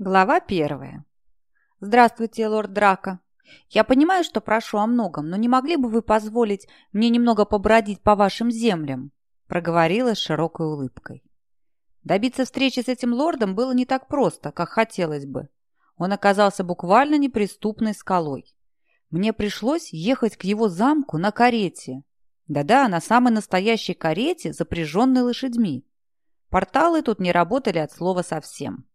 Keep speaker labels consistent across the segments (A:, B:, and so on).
A: Глава первая. «Здравствуйте, лорд Драко. Я понимаю, что прошу о многом, но не могли бы вы позволить мне немного побродить по вашим землям?» проговорила с широкой улыбкой. Добиться встречи с этим лордом было не так просто, как хотелось бы. Он оказался буквально неприступной скалой. Мне пришлось ехать к его замку на карете. Да-да, на самой настоящей карете, запряженной лошадьми. Порталы тут не работали от слова совсем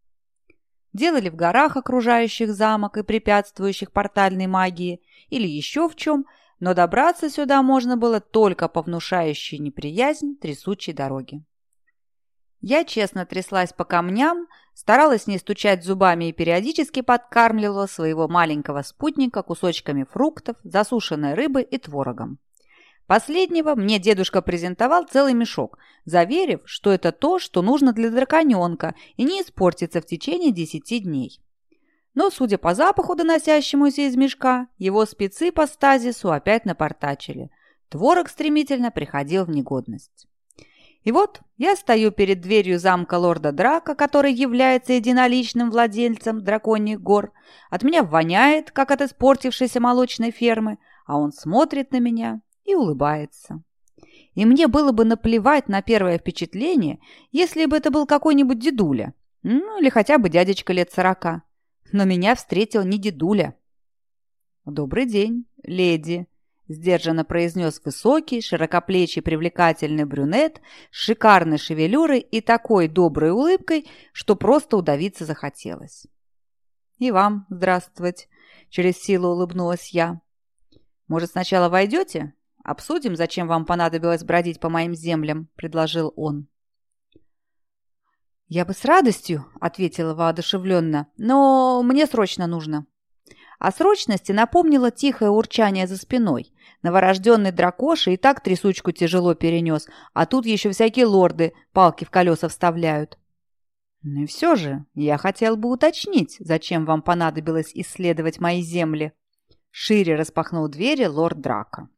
A: делали в горах, окружающих замок и препятствующих портальной магии, или еще в чем, но добраться сюда можно было только по внушающей неприязнь трясучей дороге. Я честно тряслась по камням, старалась не стучать зубами и периодически подкармливала своего маленького спутника кусочками фруктов, засушенной рыбы и творогом. Последнего мне дедушка презентовал целый мешок, заверив, что это то, что нужно для драконенка и не испортится в течение десяти дней. Но, судя по запаху, доносящемуся из мешка, его спецы по стазису опять напортачили. Творог стремительно приходил в негодность. И вот я стою перед дверью замка лорда Драка, который является единоличным владельцем драконьих гор. От меня воняет, как от испортившейся молочной фермы, а он смотрит на меня и улыбается. И мне было бы наплевать на первое впечатление, если бы это был какой-нибудь дедуля, ну или хотя бы дядечка лет сорока. Но меня встретил не дедуля. «Добрый день, леди», — сдержанно произнес высокий, широкоплечий, привлекательный брюнет с шикарной шевелюрой и такой доброй улыбкой, что просто удавиться захотелось. «И вам здравствовать», — через силу улыбнулась я. «Может, сначала войдете? «Обсудим, зачем вам понадобилось бродить по моим землям», — предложил он. «Я бы с радостью», — ответила воодушевленно, — «но мне срочно нужно». О срочности напомнило тихое урчание за спиной. Новорожденный дракоша и так трясучку тяжело перенес, а тут еще всякие лорды палки в колеса вставляют. «Ну и все же, я хотел бы уточнить, зачем вам понадобилось исследовать мои земли». Шире распахнул двери лорд Драка.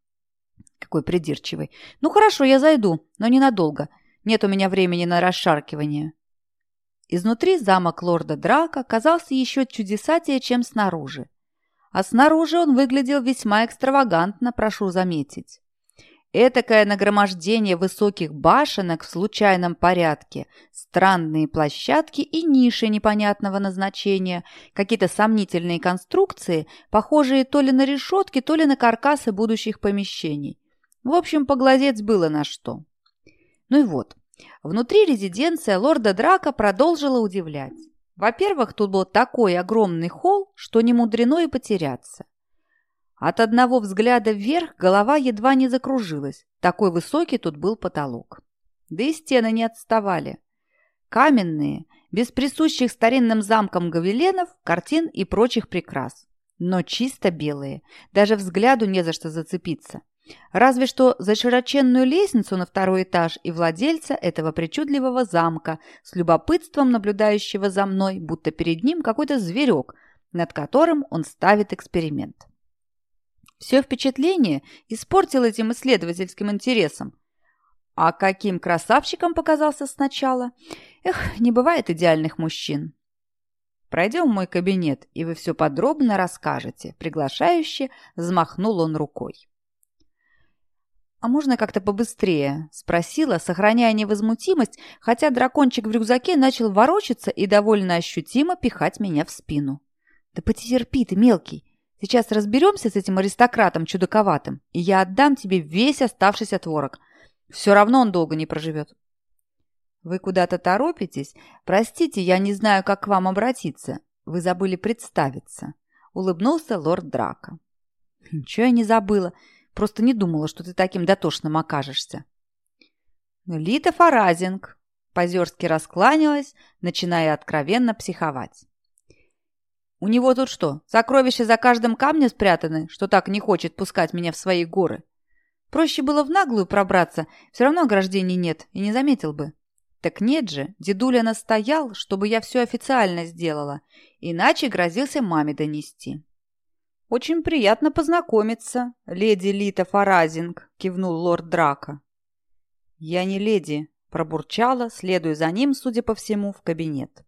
A: Какой придирчивый. Ну хорошо, я зайду, но ненадолго. Нет у меня времени на расшаркивание. Изнутри замок лорда Драка казался еще чудесатее, чем снаружи. А снаружи он выглядел весьма экстравагантно, прошу заметить. Этакое нагромождение высоких башенок в случайном порядке, странные площадки и ниши непонятного назначения, какие-то сомнительные конструкции, похожие то ли на решетки, то ли на каркасы будущих помещений. В общем, поглазеть было на что. Ну и вот, внутри резиденция лорда Драка продолжила удивлять. Во-первых, тут был такой огромный холл, что не мудрено и потеряться. От одного взгляда вверх голова едва не закружилась, такой высокий тут был потолок. Да и стены не отставали. Каменные, без присущих старинным замкам гавеленов, картин и прочих прикрас. Но чисто белые, даже взгляду не за что зацепиться. Разве что за широченную лестницу на второй этаж и владельца этого причудливого замка, с любопытством наблюдающего за мной, будто перед ним какой-то зверек, над которым он ставит эксперимент. Все впечатление испортил этим исследовательским интересом. А каким красавчиком показался сначала? Эх, не бывает идеальных мужчин. Пройдем в мой кабинет, и вы все подробно расскажете. Приглашающе взмахнул он рукой. «А можно как-то побыстрее?» – спросила, сохраняя невозмутимость, хотя дракончик в рюкзаке начал ворочаться и довольно ощутимо пихать меня в спину. «Да потерпи ты, мелкий! Сейчас разберемся с этим аристократом чудаковатым, и я отдам тебе весь оставшийся творог. Все равно он долго не проживет». «Вы куда-то торопитесь? Простите, я не знаю, как к вам обратиться. Вы забыли представиться», – улыбнулся лорд Драка. «Ничего я не забыла». Просто не думала, что ты таким дотошным окажешься. Лита Фаразинг позерски раскланялась, начиная откровенно психовать. У него тут что, сокровища за каждым камнем спрятаны, что так не хочет пускать меня в свои горы? Проще было в наглую пробраться, все равно ограждений нет, и не заметил бы. Так нет же, дедуля настоял, чтобы я все официально сделала, иначе грозился маме донести. «Очень приятно познакомиться, леди Лита Фаразинг», — кивнул лорд Драка. «Я не леди», — пробурчала, следуя за ним, судя по всему, в кабинет.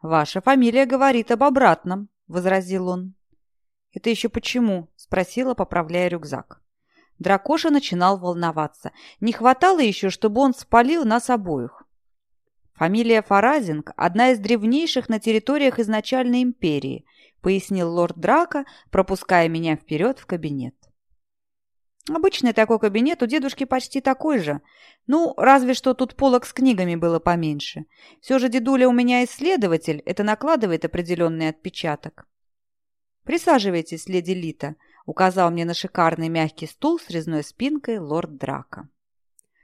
A: «Ваша фамилия говорит об обратном», — возразил он. «Это еще почему?» — спросила, поправляя рюкзак. Дракоша начинал волноваться. Не хватало еще, чтобы он спалил нас обоих. Фамилия Фаразинг – одна из древнейших на территориях изначальной империи, пояснил лорд Драка, пропуская меня вперед в кабинет. Обычный такой кабинет у дедушки почти такой же. Ну, разве что тут полок с книгами было поменьше. Все же дедуля у меня исследователь, это накладывает определенный отпечаток. «Присаживайтесь, леди Лита», — указал мне на шикарный мягкий стул с резной спинкой лорд Драка.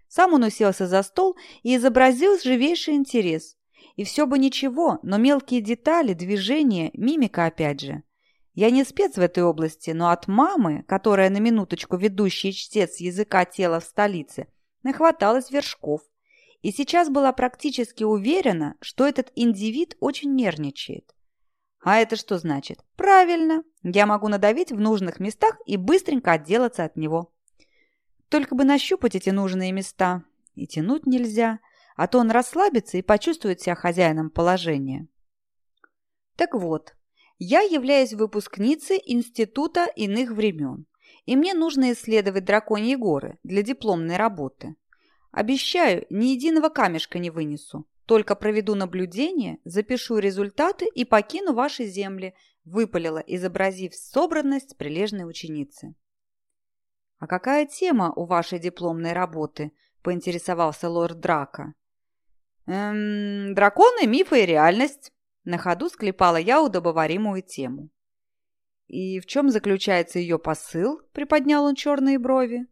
A: Сам он уселся за стол и изобразил живейший интерес. И все бы ничего, но мелкие детали, движения, мимика опять же — я не спец в этой области, но от мамы, которая на минуточку ведущий чтец языка тела в столице, нахваталась вершков. И сейчас была практически уверена, что этот индивид очень нервничает. А это что значит? Правильно, я могу надавить в нужных местах и быстренько отделаться от него. Только бы нащупать эти нужные места. И тянуть нельзя, а то он расслабится и почувствует себя хозяином положения. Так вот, я являюсь выпускницей Института иных времен, и мне нужно исследовать драконьи горы для дипломной работы. Обещаю, ни единого камешка не вынесу, только проведу наблюдение, запишу результаты и покину ваши земли, выпалила, изобразив собранность прилежной ученицы. «А какая тема у вашей дипломной работы?» – поинтересовался лорд Драка. «Эм, драконы, мифы и реальность», на ходу склепала я удобоваримую тему. «И в чем заключается ее посыл?» – приподнял он черные брови.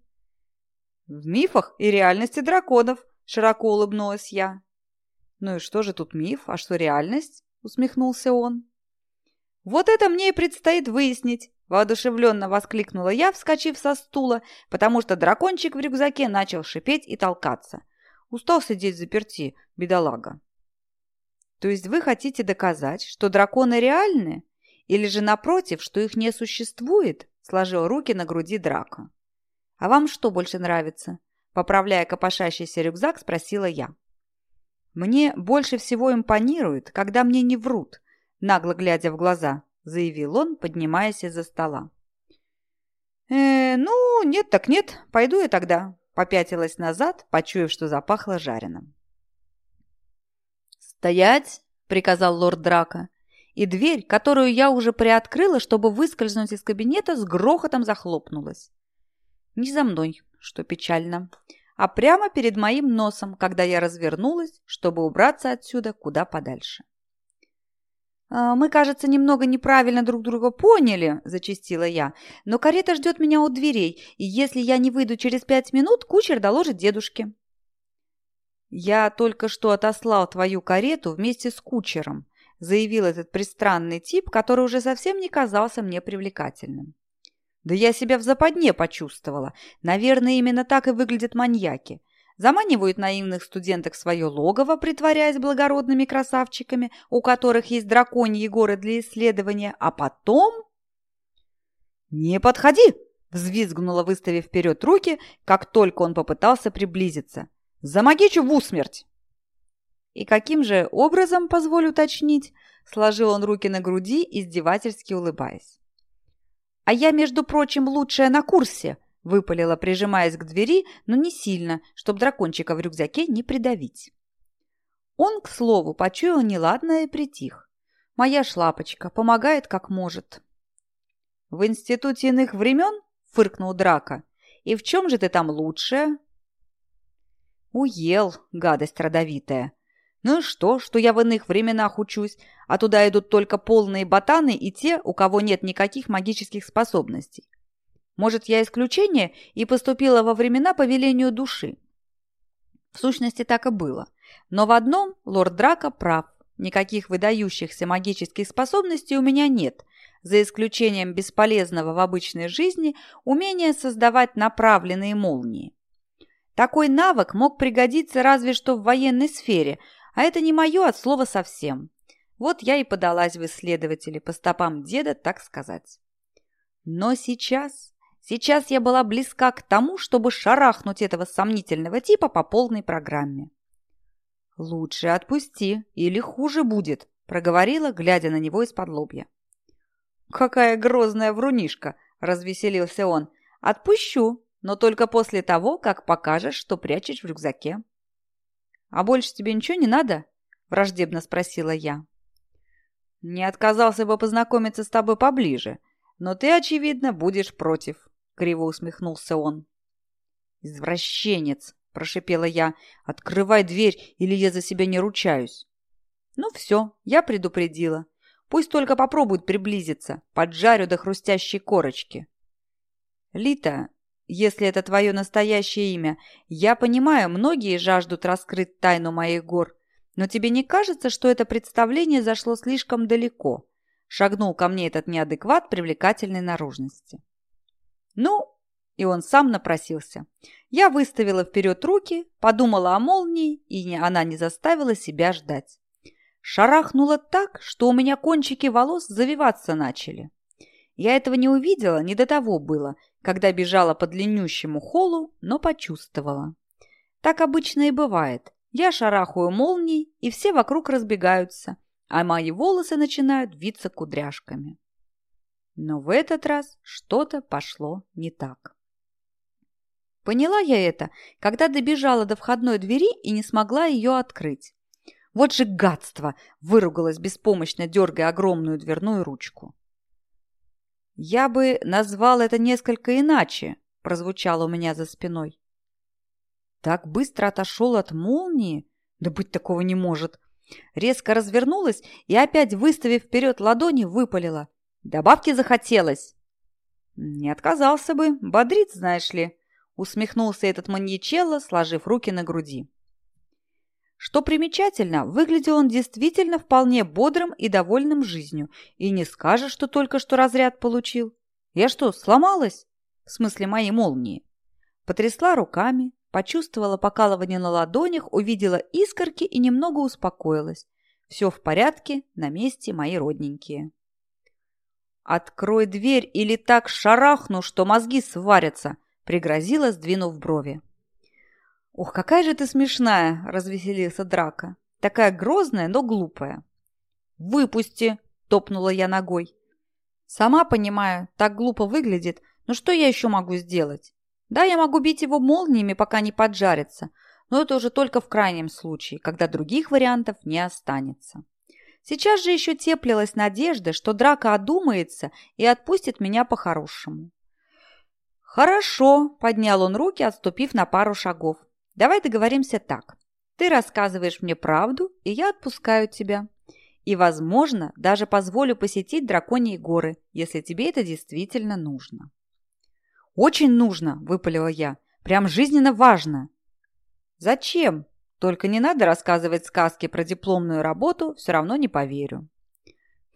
A: «В мифах и реальности драконов», – широко улыбнулась я. «Ну и что же тут миф, а что реальность?» – усмехнулся он. «Вот это мне и предстоит выяснить», – воодушевленно воскликнула я, вскочив со стула, потому что дракончик в рюкзаке начал шипеть и толкаться. Устал сидеть заперти, бедолага. То есть вы хотите доказать, что драконы реальны? Или же, напротив, что их не существует?» Сложил руки на груди Драка. «А вам что больше нравится?» Поправляя копошащийся рюкзак, спросила я. «Мне больше всего импонирует, когда мне не врут», нагло глядя в глаза, заявил он, поднимаясь из-за стола. «Э, ну, нет так нет, пойду я тогда», попятилась назад, почуяв, что запахло жареным. «Стоять!» – приказал лорд Драка. И дверь, которую я уже приоткрыла, чтобы выскользнуть из кабинета, с грохотом захлопнулась. Не за мной, что печально, а прямо перед моим носом, когда я развернулась, чтобы убраться отсюда куда подальше. «А, «Мы, кажется, немного неправильно друг друга поняли», – зачастила я. «Но карета ждет меня у дверей, и если я не выйду через пять минут, кучер доложит дедушке». «Я только что отослал твою карету вместе с кучером», заявил этот пристранный тип, который уже совсем не казался мне привлекательным. Да я себя в западне почувствовала. Наверное, именно так и выглядят маньяки. Заманивают наивных студенток в свое логово, притворяясь благородными красавчиками, у которых есть драконьи горы для исследования, а потом... «Не подходи!» – взвизгнула, выставив вперед руки, как только он попытался приблизиться. Замогичу в усмерть!» «И каким же образом, позволю уточнить?» Сложил он руки на груди, издевательски улыбаясь. «А я, между прочим, лучшая на курсе!» Выпалила, прижимаясь к двери, но не сильно, чтобы дракончика в рюкзаке не придавить. Он, к слову, почуял неладное и притих. «Моя шлапочка помогает как может». «В институте иных времен?» – фыркнул Драка. «И в чем же ты там лучшая?» Уел, гадость родовитая. Ну и что, что я в иных временах учусь, а туда идут только полные ботаны и те, у кого нет никаких магических способностей. Может, я исключение и поступила во времена по велению души. В сущности, так и было. Но в одном лорд Драко прав. Никаких выдающихся магических способностей у меня нет, за исключением бесполезного в обычной жизни умения создавать направленные молнии. Такой навык мог пригодиться разве что в военной сфере, а это не мое от слова совсем. Вот я и подалась в исследователи по стопам деда, так сказать. Но сейчас, сейчас я была близка к тому, чтобы шарахнуть этого сомнительного типа по полной программе. «Лучше отпусти, или хуже будет», – проговорила, глядя на него из-под лобья. «Какая грозная врунишка!» – развеселился он. «Отпущу, но только после того, как покажешь, что прячешь в рюкзаке». «А больше тебе ничего не надо?» – враждебно спросила я. «Не отказался бы познакомиться с тобой поближе, но ты, очевидно, будешь против», – криво усмехнулся он. «Извращенец!» – прошипела я. «Открывай дверь, или я за себя не ручаюсь». «Ну все, я предупредила. Пусть только попробует приблизиться, поджарю до хрустящей корочки». «Лита, если это твое настоящее имя, я понимаю, многие жаждут раскрыть тайну моих гор, но тебе не кажется, что это представление зашло слишком далеко?» Шагнул ко мне этот неадекват привлекательной наружности. «Ну, и он сам напросился. Я выставила вперед руки, подумала о молнии, и она не заставила себя ждать. Шарахнула так, что у меня кончики волос завиваться начали. Я этого не увидела, не до того было, когда бежала по длиннющему холлу, но почувствовала. Так обычно и бывает. Я шарахаю молнией, и все вокруг разбегаются, а мои волосы начинают виться кудряшками. Но в этот раз что-то пошло не так. Поняла я это, когда добежала до входной двери и не смогла ее открыть. Вот же гадство! Выругалась беспомощно, дергая огромную дверную ручку. «Я бы назвал это несколько иначе», – прозвучало у меня за спиной. Так быстро отошел от молнии? Да быть такого не может. Резко развернулась и опять, выставив вперед ладони, выпалила. Добавки захотелось. Не отказался бы, бодрит, знаешь ли. Усмехнулся этот маньячелло, сложив руки на груди. Что примечательно, выглядел он действительно вполне бодрым и довольным жизнью, и не скажешь, что только что разряд получил. Я что, сломалась? В смысле моей молнии. Потрясла руками, почувствовала покалывание на ладонях, увидела искорки и немного успокоилась. Все в порядке, на месте мои родненькие. «Открой дверь или так шарахну, что мозги сварятся!» — пригрозила, сдвинув брови. «Ух, какая же ты смешная!» – развеселился Драка. «Такая грозная, но глупая». «Выпусти!» – топнула я ногой. «Сама понимаю, так глупо выглядит, но что я еще могу сделать? Да, я могу бить его молниями, пока не поджарится, но это уже только в крайнем случае, когда других вариантов не останется». Сейчас же еще теплилась надежда, что Драка одумается и отпустит меня по-хорошему. «Хорошо», – поднял он руки, отступив на пару шагов. Давай договоримся так. Ты рассказываешь мне правду, и я отпускаю тебя. И, возможно, даже позволю посетить драконьи горы, если тебе это действительно нужно. «Очень нужно», – выпалила я. «Прям жизненно важно». «Зачем? Только не надо рассказывать сказки про дипломную работу, все равно не поверю».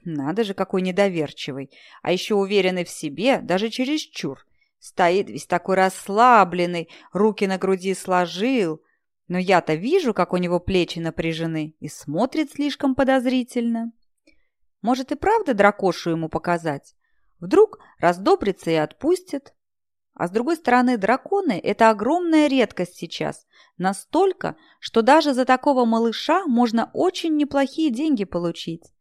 A: Надо же, какой недоверчивый. А еще уверенный в себе, даже чересчур. Стоит весь такой расслабленный, руки на груди сложил. Но я-то вижу, как у него плечи напряжены, и смотрит слишком подозрительно. Может и правда дракошу ему показать? Вдруг раздобрится и отпустит? А с другой стороны, драконы – это огромная редкость сейчас. Настолько, что даже за такого малыша можно очень неплохие деньги получить.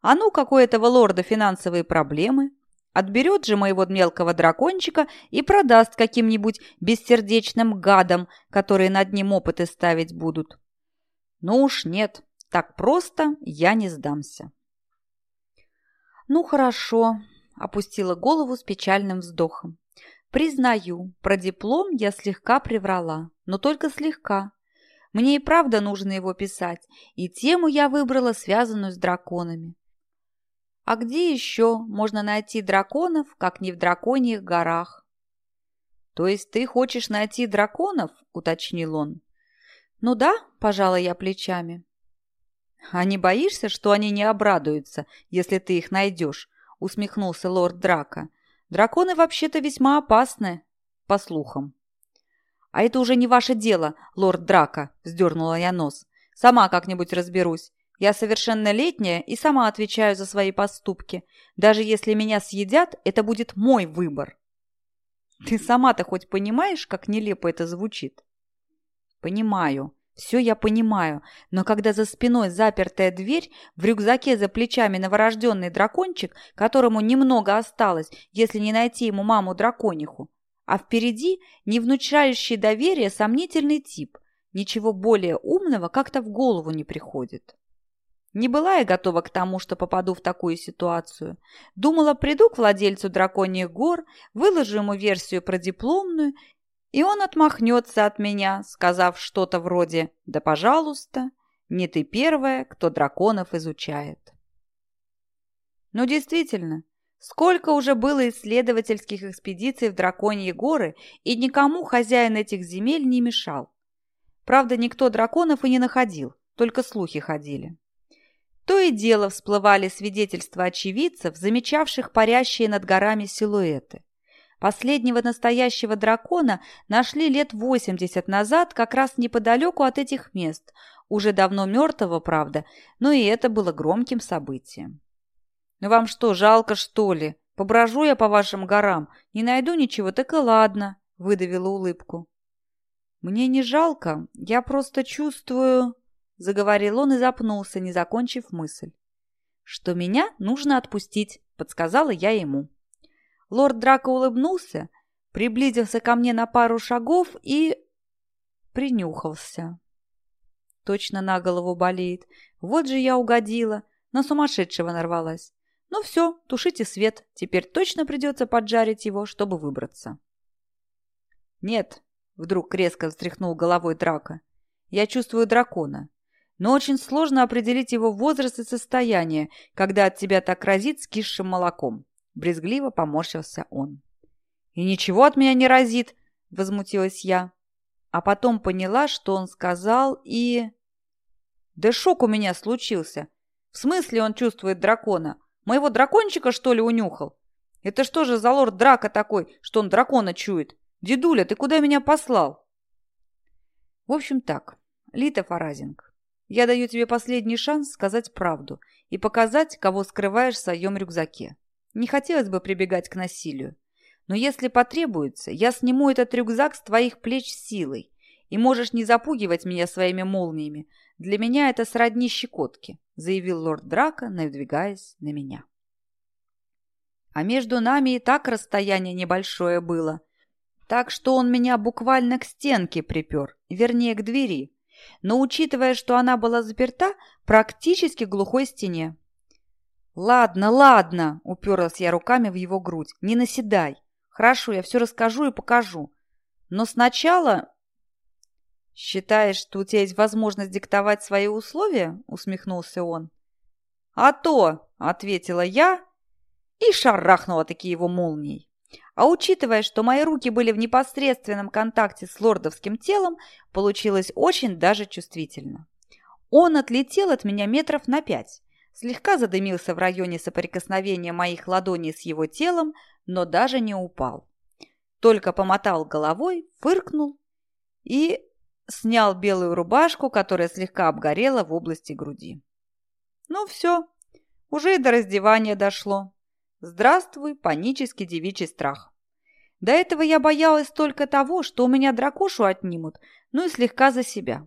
A: А ну, какой этого лорда финансовые проблемы? Отберет же моего мелкого дракончика и продаст каким-нибудь бессердечным гадам, которые над ним опыты ставить будут. Ну уж нет, так просто я не сдамся. Ну хорошо, опустила голову с печальным вздохом. Признаю, про диплом я слегка приврала, но только слегка. Мне и правда нужно его писать, и тему я выбрала, связанную с драконами. А где еще можно найти драконов, как не в драконьих горах? То есть ты хочешь найти драконов? Уточнил он. Ну да, пожала я плечами. А не боишься, что они не обрадуются, если ты их найдешь? Усмехнулся лорд Драка. Драконы вообще-то весьма опасны, по слухам. А это уже не ваше дело, лорд Драка, вздернула я нос. Сама как-нибудь разберусь. Я совершеннолетняя и сама отвечаю за свои поступки. Даже если меня съедят, это будет мой выбор. Ты сама-то хоть понимаешь, как нелепо это звучит? Понимаю, Все я понимаю, но когда за спиной запертая дверь, в рюкзаке за плечами новорожденный дракончик, которому немного осталось, если не найти ему маму-дракониху, а впереди не внушающий доверие сомнительный тип, ничего более умного как-то в голову не приходит. Не была я готова к тому, что попаду в такую ситуацию. Думала, приду к владельцу драконьих гор, выложу ему версию про дипломную и он отмахнется от меня, сказав что-то вроде «Да, пожалуйста, не ты первая, кто драконов изучает». Но действительно, сколько уже было исследовательских экспедиций в Драконьи горы, и никому хозяин этих земель не мешал. Правда, никто драконов и не находил, только слухи ходили. То и дело всплывали свидетельства очевидцев, замечавших парящие над горами силуэты. Последнего настоящего дракона нашли лет 80 назад как раз неподалеку от этих мест, уже давно мертвого, правда, но и это было громким событием. «Ну вам что, жалко, что ли? Поброжу я по вашим горам, не найду ничего, так и ладно», — выдавила улыбку. «Мне не жалко, я просто чувствую...» — заговорил он и запнулся, не закончив мысль. «Что меня нужно отпустить», — подсказала я ему. Лорд Драко улыбнулся, приблизился ко мне на пару шагов и... принюхался. Точно на голову болеет. Вот же я угодила, на сумасшедшего нарвалась. Ну все, тушите свет, теперь точно придется поджарить его, чтобы выбраться. Нет, вдруг резко встряхнул головой Драка. Я чувствую дракона. Но очень сложно определить его возраст и состояние, когда от тебя так разит скисшим молоком. Брезгливо поморщился он. «И ничего от меня не разит!» — возмутилась я. А потом поняла, что он сказал, и... Да шок у меня случился. В смысле он чувствует дракона? Моего дракончика, что ли, унюхал? Это что же за лорд Драка такой, что он дракона чует? Дедуля, ты куда меня послал? В общем так, Лита Фаразинг, я даю тебе последний шанс сказать правду и показать, кого скрываешь в своем рюкзаке. Не хотелось бы прибегать к насилию. Но если потребуется, я сниму этот рюкзак с твоих плеч силой. И можешь не запугивать меня своими молниями. Для меня это сродни щекотки», — заявил лорд Драка, надвигаясь на меня. А между нами и так расстояние небольшое было. Так что он меня буквально к стенке припер, вернее, к двери. Но, учитывая, что она была заперта, практически к глухой стене. «Ладно, ладно!» – уперлась я руками в его грудь. «Не наседай. Хорошо, я все расскажу и покажу. Но сначала...» «Считаешь, что у тебя есть возможность диктовать свои условия?» – усмехнулся он. «А то!» – ответила я и шарахнула такие его молнией. А учитывая, что мои руки были в непосредственном контакте с лордовским телом, получилось очень даже чувствительно. Он отлетел от меня метров на пять, слегка задымился в районе соприкосновения моих ладоней с его телом, но даже не упал. Только помотал головой, фыркнул и снял белую рубашку, которая слегка обгорела в области груди. Ну все, уже и до раздевания дошло. Здравствуй, панический девичий страх. До этого я боялась только того, что у меня дракошу отнимут, ну и слегка за себя.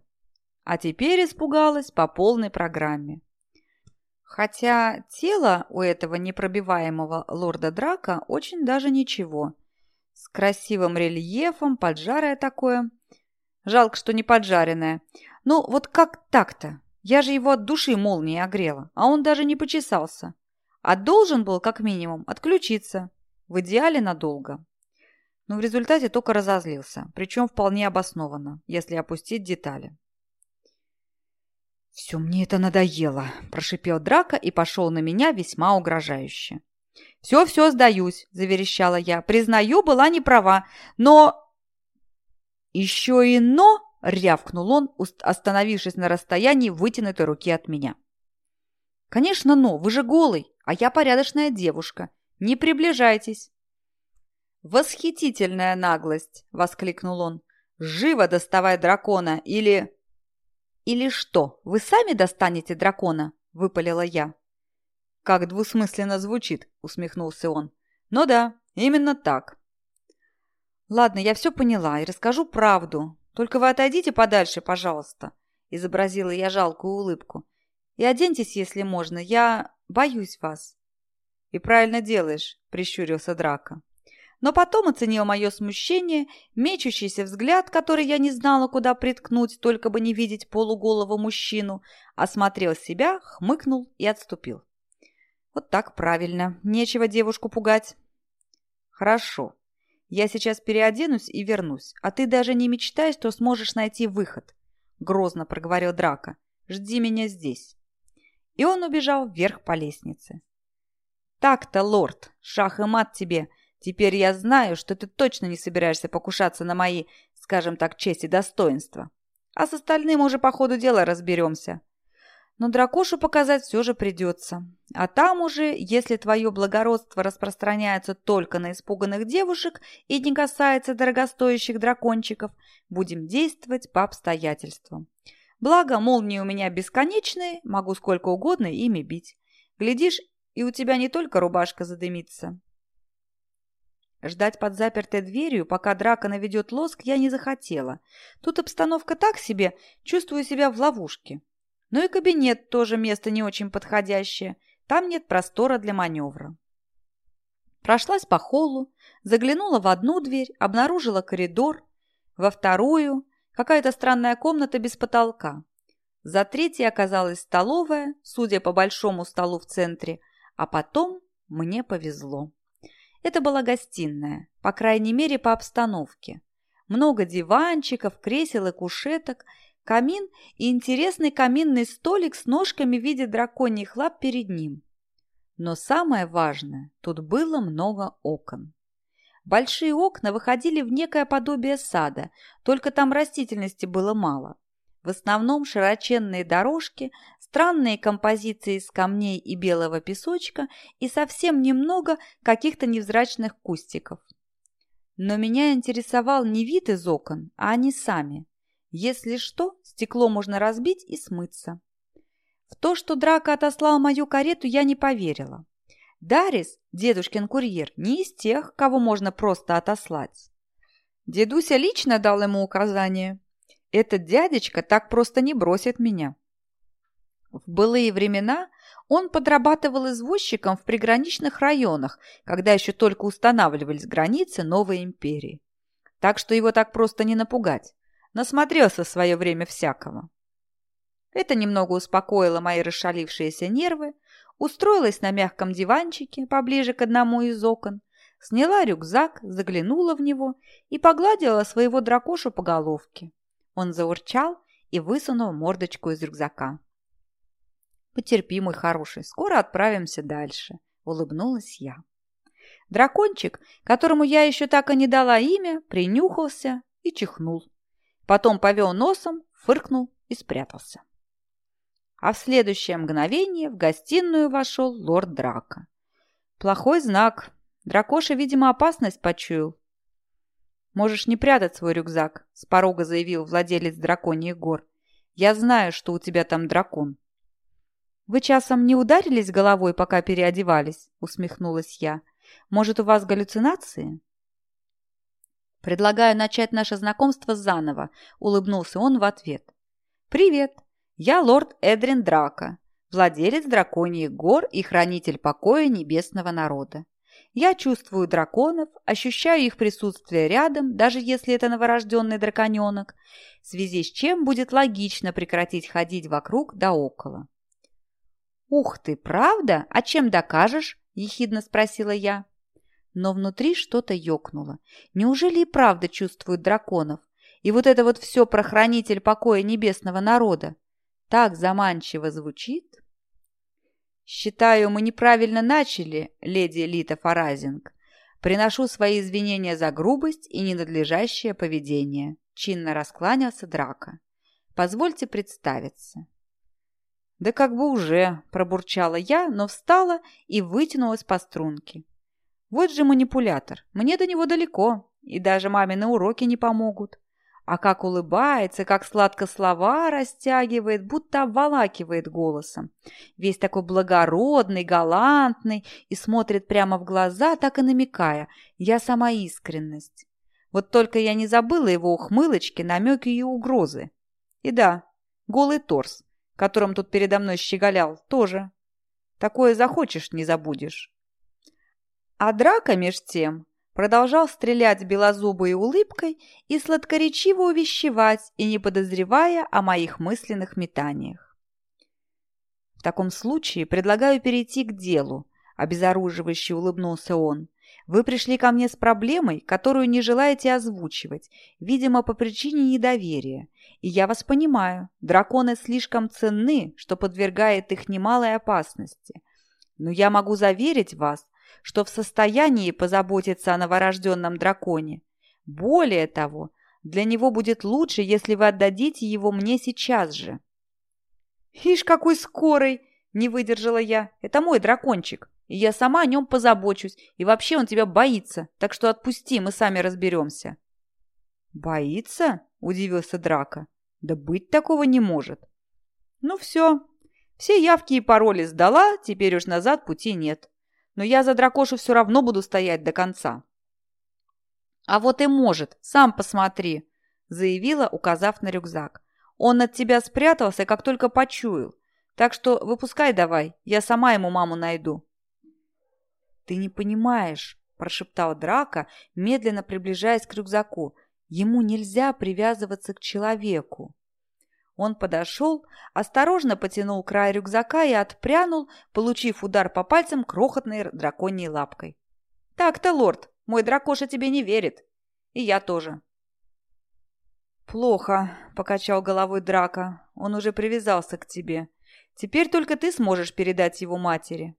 A: А теперь испугалась по полной программе. Хотя тело у этого непробиваемого лорда Драка очень даже ничего. С красивым рельефом, поджарое такое. Жалко, что не поджаренное. Ну, вот как так-то? Я же его от души молнией огрела, а он даже не почесался. А должен был, как минимум, отключиться. В идеале надолго. Но в результате только разозлился, причем вполне обоснованно, если опустить детали. «Все мне это надоело», – прошипел Драка и пошел на меня весьма угрожающе. «Все-все, сдаюсь», – заверещала я. «Признаю, была не права, но...» «Еще и но!» – рявкнул он, остановившись на расстоянии вытянутой руки от меня. «Конечно, но, вы же голый, а я порядочная девушка. Не приближайтесь». «Восхитительная наглость!» – воскликнул он. «Живо доставай дракона или...» «Или что, вы сами достанете дракона?» – выпалила я. «Как двусмысленно звучит», – усмехнулся он. «Ну да, именно так». «Ладно, я все поняла и расскажу правду. Только вы отойдите подальше, пожалуйста», — изобразила я жалкую улыбку. «И оденьтесь, если можно. Я боюсь вас». «И правильно делаешь», — прищурился Драка. Но потом оценил мое смущение, мечущийся взгляд, который я не знала, куда приткнуть, только бы не видеть полуголого мужчину, осмотрел себя, хмыкнул и отступил. Вот так правильно, нечего девушку пугать. Хорошо, я сейчас переоденусь и вернусь, а ты даже не мечтай, что сможешь найти выход, грозно проговорил Драка. Жди меня здесь. И он убежал вверх по лестнице. Так-то, лорд, шах и мат тебе — Теперь я знаю, что ты точно не собираешься покушаться на мои, скажем так, честь и достоинства. А с остальным уже по ходу дела разберемся. Но дракошу показать все же придется. А там уже, если твое благородство распространяется только на испуганных девушек и не касается дорогостоящих дракончиков, будем действовать по обстоятельствам. Благо, молнии у меня бесконечные, могу сколько угодно ими бить. Глядишь, и у тебя не только рубашка задымится. Ждать под запертой дверью, пока драка наведет лоск, я не захотела. Тут обстановка так себе, чувствую себя в ловушке. Ну и кабинет тоже место не очень подходящее. Там нет простора для маневра. Прошлась по холлу, заглянула в одну дверь, обнаружила коридор, во вторую – какая-то странная комната без потолка. За третьей оказалась столовая, судя по большому столу в центре, а потом мне повезло. Это была гостиная, по крайней мере, по обстановке. Много диванчиков, кресел и кушеток, камин и интересный каминный столик с ножками в виде драконьих лап перед ним. Но самое важное, тут было много окон. Большие окна выходили в некое подобие сада, только там растительности было мало. В основном широченные дорожки, странные композиции из камней и белого песочка и совсем немного каких-то невзрачных кустиков. Но меня интересовал не вид из окон, а они сами. Если что, стекло можно разбить и смыться. В то, что Драка отослал мою карету, я не поверила. Дарис, дедушкин курьер, не из тех, кого можно просто отослать. Дедуся лично дал ему указание. Этот дядечка так просто не бросит меня. В былые времена он подрабатывал извозчиком в приграничных районах, когда еще только устанавливались границы новой империи. Так что его так просто не напугать. Насмотрелся в свое время всякого. Это немного успокоило мои расшалившиеся нервы, устроилась на мягком диванчике поближе к одному из окон, сняла рюкзак, заглянула в него и погладила своего дракошу по головке. Он заурчал и высунул мордочку из рюкзака. «Потерпи, мой хороший, скоро отправимся дальше», — улыбнулась я. Дракончик, которому я еще так и не дала имя, принюхался и чихнул. Потом повел носом, фыркнул и спрятался. А в следующее мгновение в гостиную вошел лорд Драка. Плохой знак. Дракоша, видимо, опасность почуял. «Можешь не прятать свой рюкзак», — с порога заявил владелец драконьих гор. «Я знаю, что у тебя там дракон». «Вы часом не ударились головой, пока переодевались?» — усмехнулась я. «Может, у вас галлюцинации?» «Предлагаю начать наше знакомство заново», — улыбнулся он в ответ. «Привет, я лорд Эдрин Драка, владелец драконьих гор и хранитель покоя небесного народа. Я чувствую драконов, ощущаю их присутствие рядом, даже если это новорожденный драконенок, в связи с чем будет логично прекратить ходить вокруг да около. «Ух ты, правда? А чем докажешь?» – ехидно спросила я. Но внутри что-то ёкнуло. Неужели и правда чувствуют драконов? И вот это вот все про хранитель покоя небесного народа так заманчиво звучит. Считаю, мы неправильно начали, леди Лита Фаразинг. Приношу свои извинения за грубость и ненадлежащее поведение. Чинно раскланялся Драка. Позвольте представиться. «Да как бы уже», – пробурчала я, но встала и вытянулась по струнке. «Вот же манипулятор, мне до него далеко, и даже мамины уроки не помогут. А как улыбается, как сладко слова растягивает, будто обволакивает голосом. Весь такой благородный, галантный и смотрит прямо в глаза, так и намекая «я сама искренность». Вот только я не забыла его ухмылочки, намеки и угрозы. И да, голый торс, которым тут передо мной щеголял, тоже. Такое захочешь, не забудешь. А драка, меж тем, продолжал стрелять белозубой улыбкой и сладкоречиво увещевать, и не подозревая о моих мысленных метаниях. «В таком случае предлагаю перейти к делу», — обезоруживающе улыбнулся он. «Вы пришли ко мне с проблемой, которую не желаете озвучивать, видимо, по причине недоверия. И я вас понимаю, драконы слишком ценны, что подвергает их немалой опасности. Но я могу заверить вас, что в состоянии позаботиться о новорожденном драконе. Более того, для него будет лучше, если вы отдадите его мне сейчас же. «Ишь, какой скорый!» – не выдержала я. «Это мой дракончик, и я сама о нем позабочусь, и вообще он тебя боится, так что отпусти, мы сами разберемся». «Боится?» – удивился Драка. «Да быть такого не может». «Ну все, все явки и пароли сдала, теперь уж назад пути нет но я за дракошу все равно буду стоять до конца. «А вот и может, сам посмотри», — заявила, указав на рюкзак. «Он от тебя спрятался, как только почуял. Так что выпускай давай, я сама ему маму найду». «Ты не понимаешь», — прошептал Драка, медленно приближаясь к рюкзаку. «Ему нельзя привязываться к человеку». Он подошел, осторожно потянул край рюкзака и отпрянул, получив удар по пальцам крохотной драконьей лапкой. «Так-то, лорд, мой дракоша тебе не верит. И я тоже». «Плохо», — покачал головой Драка. «Он уже привязался к тебе. Теперь только ты сможешь передать его матери».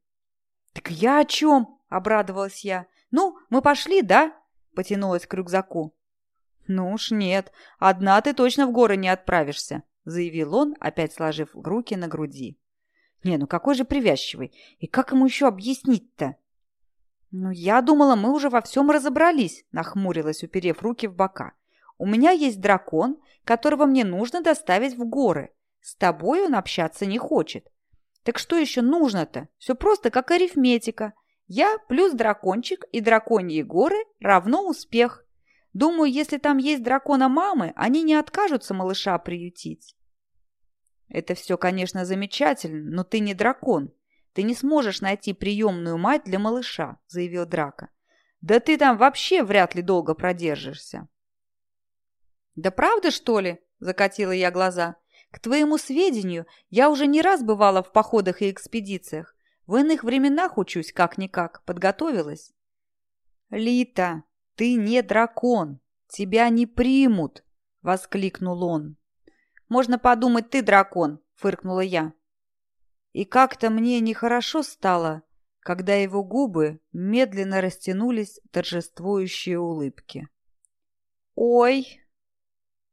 A: «Так я о чем?» — обрадовалась я. «Ну, мы пошли, да?» — потянулась к рюкзаку. «Ну уж нет, одна ты точно в горы не отправишься», заявил он, опять сложив руки на груди. «Не, ну какой же привязчивый! И как ему еще объяснить-то?» «Ну, я думала, мы уже во всем разобрались», — нахмурилась, уперев руки в бока. «У меня есть дракон, которого мне нужно доставить в горы. С тобой он общаться не хочет. Так что еще нужно-то? Все просто как арифметика. Я плюс дракончик и драконьи горы равно успех. Думаю, если там есть дракона мамы, они не откажутся малыша приютить. Это все, конечно, замечательно, но ты не дракон. Ты не сможешь найти приемную мать для малыша, заявил Драка. Да ты там вообще вряд ли долго продержишься. Да правда, что ли? Закатила я глаза. К твоему сведению, я уже не раз бывала в походах и экспедициях. В иных временах учусь как-никак, подготовилась. Лита, «Ты не дракон! Тебя не примут!» — воскликнул он. «Можно подумать, ты дракон!» — фыркнула я. И как-то мне нехорошо стало, когда его губы медленно растянулись торжествующие улыбки. «Ой!»